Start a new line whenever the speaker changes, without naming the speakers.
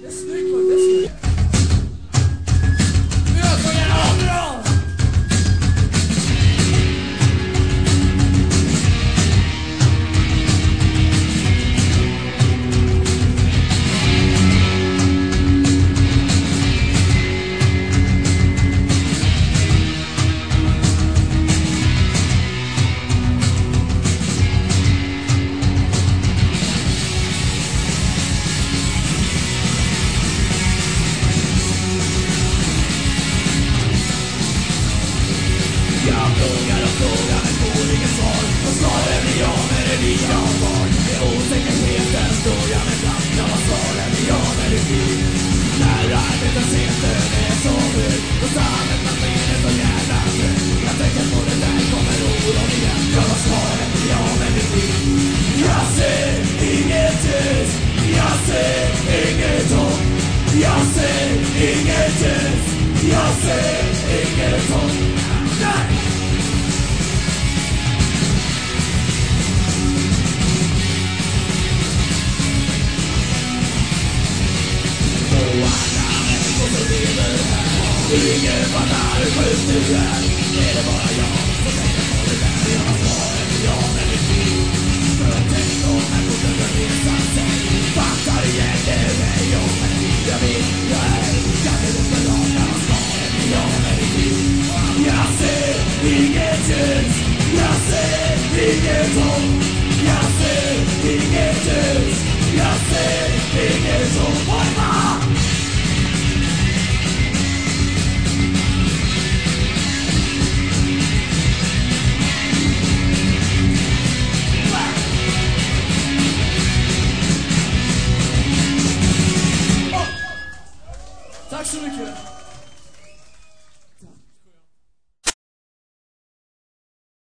This nigga Jag
frågar och frågar men får inget svar. Och svaren är ja men det blir jag kvar Med osäkerheten står jag med blanka Vad svaren är ja men det blir När arbetslösheten är så hög Och samhällsplaneringen är så jävla trög Jag tänker på det där kommer oron igen. Ja vad svaren är ja men det blir Jag ser inget ljus. Jag ser inget hopp. Jag ser inget ljus. Jag ser inget hopp. Ingen fattar księdz Jasny i nie rząd Jasny i nie księdz Jasny i nie rząd
Wojna! Tak şunu.